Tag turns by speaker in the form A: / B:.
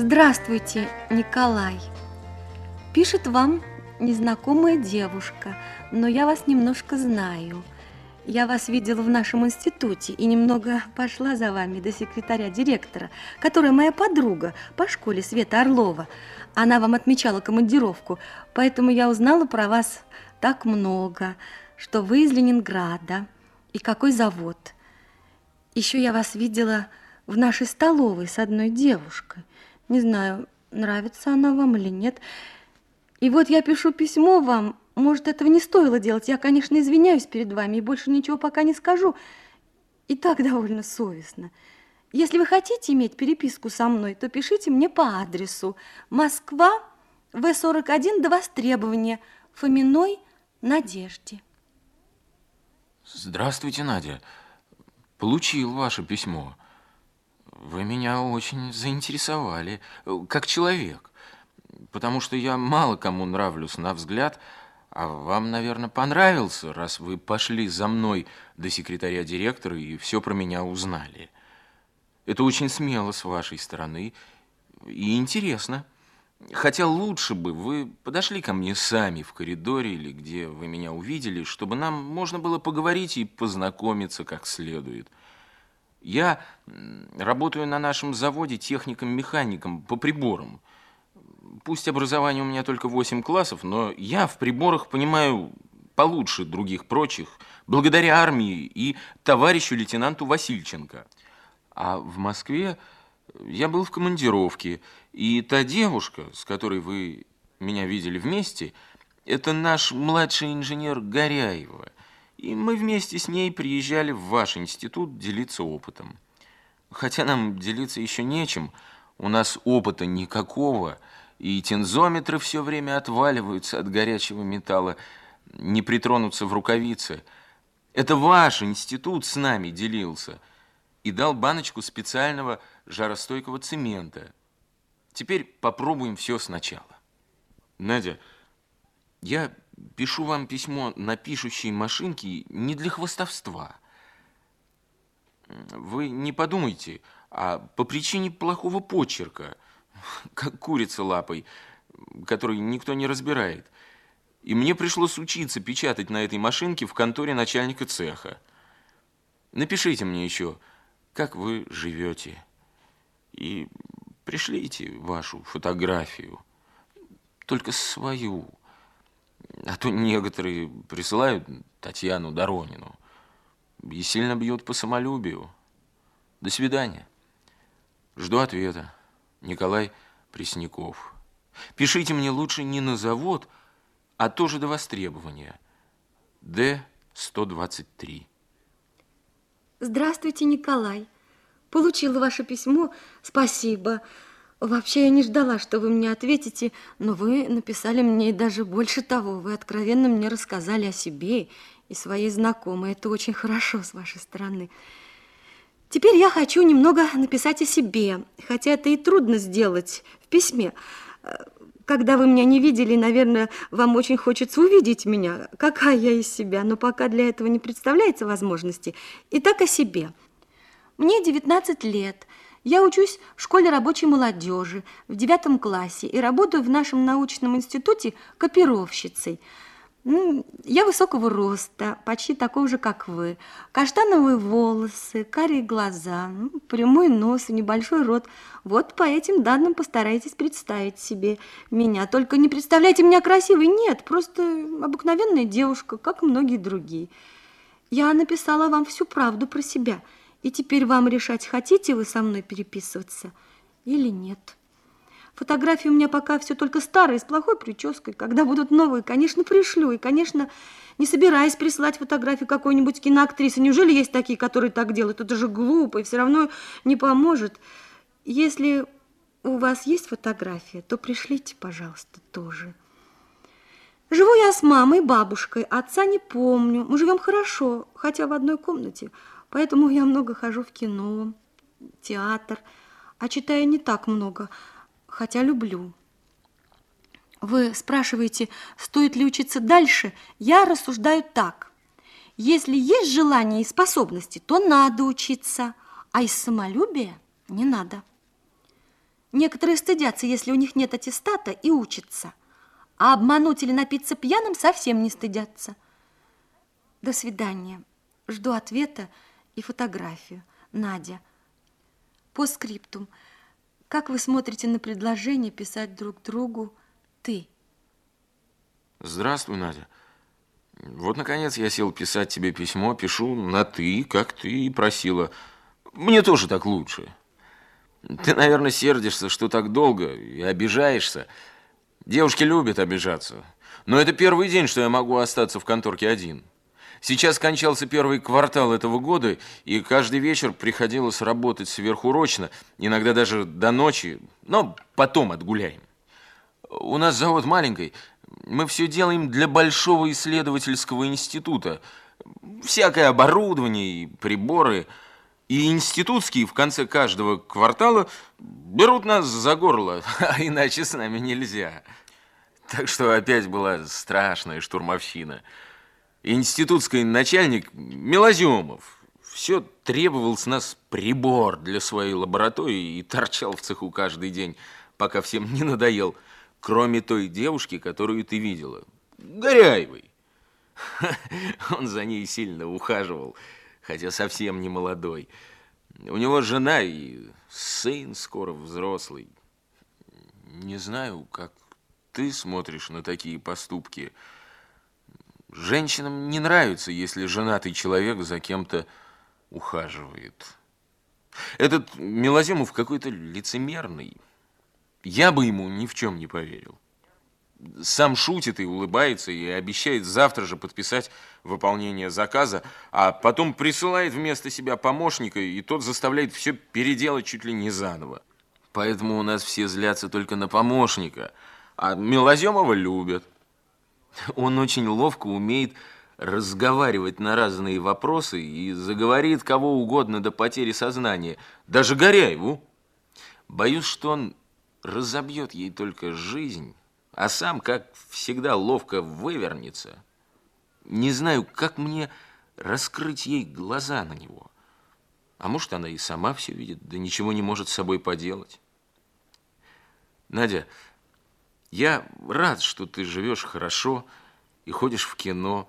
A: Здравствуйте, Николай. Пишет вам незнакомая девушка, но я вас немножко знаю. Я вас видела в нашем институте и немного пошла за вами до секретаря директора, которая моя подруга по школе Света Орлова. Она вам отмечала командировку, поэтому я узнала про вас так много, что вы из Ленинграда и какой завод. Еще я вас видела в нашей столовой с одной девушкой. Не знаю, нравится она вам или нет. И вот я пишу письмо вам. Может, этого не стоило делать. Я, конечно, извиняюсь перед вами и больше ничего пока не скажу. И так довольно совестно. Если вы хотите иметь переписку со мной, то пишите мне по адресу Москва, В41 до востребования, Фоминой Надежде.
B: Здравствуйте, Надя. Получил ваше письмо. Вы меня очень заинтересовали, как человек, потому что я мало кому нравлюсь на взгляд, а вам, наверное, понравился, раз вы пошли за мной до секретаря директора и все про меня узнали. Это очень смело с вашей стороны и интересно. Хотя лучше бы вы подошли ко мне сами в коридоре или где вы меня увидели, чтобы нам можно было поговорить и познакомиться как следует. Я работаю на нашем заводе техником-механиком по приборам. Пусть образование у меня только 8 классов, но я в приборах понимаю получше других прочих, благодаря армии и товарищу лейтенанту Васильченко. А в Москве я был в командировке, и та девушка, с которой вы меня видели вместе, это наш младший инженер Горяева. И мы вместе с ней приезжали в ваш институт делиться опытом. Хотя нам делиться еще нечем, у нас опыта никакого, и тензометры все время отваливаются от горячего металла, не притронуться в рукавицы. Это ваш институт с нами делился и дал баночку специального жаростойкого цемента. Теперь попробуем все сначала. Надя, я пишу вам письмо на пишущей машинке не для хвостовства. Вы не подумайте, а по причине плохого почерка, как курица лапой, который никто не разбирает. И мне пришлось учиться печатать на этой машинке в конторе начальника цеха. Напишите мне еще, как вы живете. И пришлите вашу фотографию, только свою. А то некоторые присылают Татьяну Доронину и сильно бьют по самолюбию. До свидания. Жду ответа. Николай Пресняков. Пишите мне лучше не на завод, а тоже до востребования. Д-123.
A: Здравствуйте, Николай. Получила ваше письмо. Спасибо. Вообще я не ждала, что вы мне ответите, но вы написали мне даже больше того. Вы откровенно мне рассказали о себе и своей знакомой. Это очень хорошо с вашей стороны. Теперь я хочу немного написать о себе, хотя это и трудно сделать в письме. Когда вы меня не видели, наверное, вам очень хочется увидеть меня, какая я из себя, но пока для этого не представляется возможности. Итак, о себе. Мне 19 лет. Я учусь в школе рабочей молодежи в девятом классе и работаю в нашем научном институте копировщицей. Ну, я высокого роста, почти такого же, как вы. Каштановые волосы, карие глаза, ну, прямой нос и небольшой рот. Вот по этим данным постарайтесь представить себе меня. Только не представляйте меня красивой, нет, просто обыкновенная девушка, как и многие другие. Я написала вам всю правду про себя – и теперь вам решать, хотите вы со мной переписываться или нет. Фотографии у меня пока все только старые, с плохой прической. Когда будут новые, конечно, пришлю. И, конечно, не собираюсь присылать фотографии какой-нибудь киноактрисы. Неужели есть такие, которые так делают? Это же глупо и все равно не поможет. Если у вас есть фотография, то пришлите, пожалуйста, тоже. Живу я с мамой, бабушкой, отца не помню. Мы живем хорошо, хотя в одной комнате. Поэтому я много хожу в кино, театр, а читаю не так много, хотя люблю. Вы спрашиваете, стоит ли учиться дальше? Я рассуждаю так. Если есть желание и способности, то надо учиться, а из самолюбия не надо. Некоторые стыдятся, если у них нет аттестата, и учатся. А обмануть или напиться пьяным совсем не стыдятся. До свидания. Жду ответа и фотографию. Надя. По скриптум. Как вы смотрите на предложение писать друг другу «ты»?
B: Здравствуй, Надя. Вот, наконец, я сел писать тебе письмо, пишу на «ты», как ты и просила. Мне тоже так лучше. Ты, наверное, сердишься, что так долго, и обижаешься. Девушки любят обижаться. Но это первый день, что я могу остаться в конторке один. Сейчас кончался первый квартал этого года, и каждый вечер приходилось работать сверхурочно, иногда даже до ночи, но потом отгуляем. У нас завод маленький, мы все делаем для большого исследовательского института. Всякое оборудование и приборы. И институтские в конце каждого квартала берут нас за горло, а иначе с нами нельзя. Так что опять была страшная штурмовщина. Институтский начальник Мелоземов все требовал с нас прибор для своей лаборатории и торчал в цеху каждый день, пока всем не надоел, кроме той девушки, которую ты видела, Горяевой. Он за ней сильно ухаживал, хотя совсем не молодой. У него жена и сын скоро взрослый. Не знаю, как ты смотришь на такие поступки, — Женщинам не нравится, если женатый человек за кем-то ухаживает. Этот Милоземов какой-то лицемерный. Я бы ему ни в чем не поверил. Сам шутит и улыбается, и обещает завтра же подписать выполнение заказа, а потом присылает вместо себя помощника, и тот заставляет все переделать чуть ли не заново. Поэтому у нас все злятся только на помощника, а Милоземова любят. Он очень ловко умеет разговаривать на разные вопросы и заговорит кого угодно до потери сознания, даже Горяеву. Боюсь, что он разобьет ей только жизнь, а сам, как всегда, ловко вывернется. Не знаю, как мне раскрыть ей глаза на него. А может, она и сама все видит, да ничего не может с собой поделать. Надя, я рад, что ты живешь хорошо и ходишь в кино,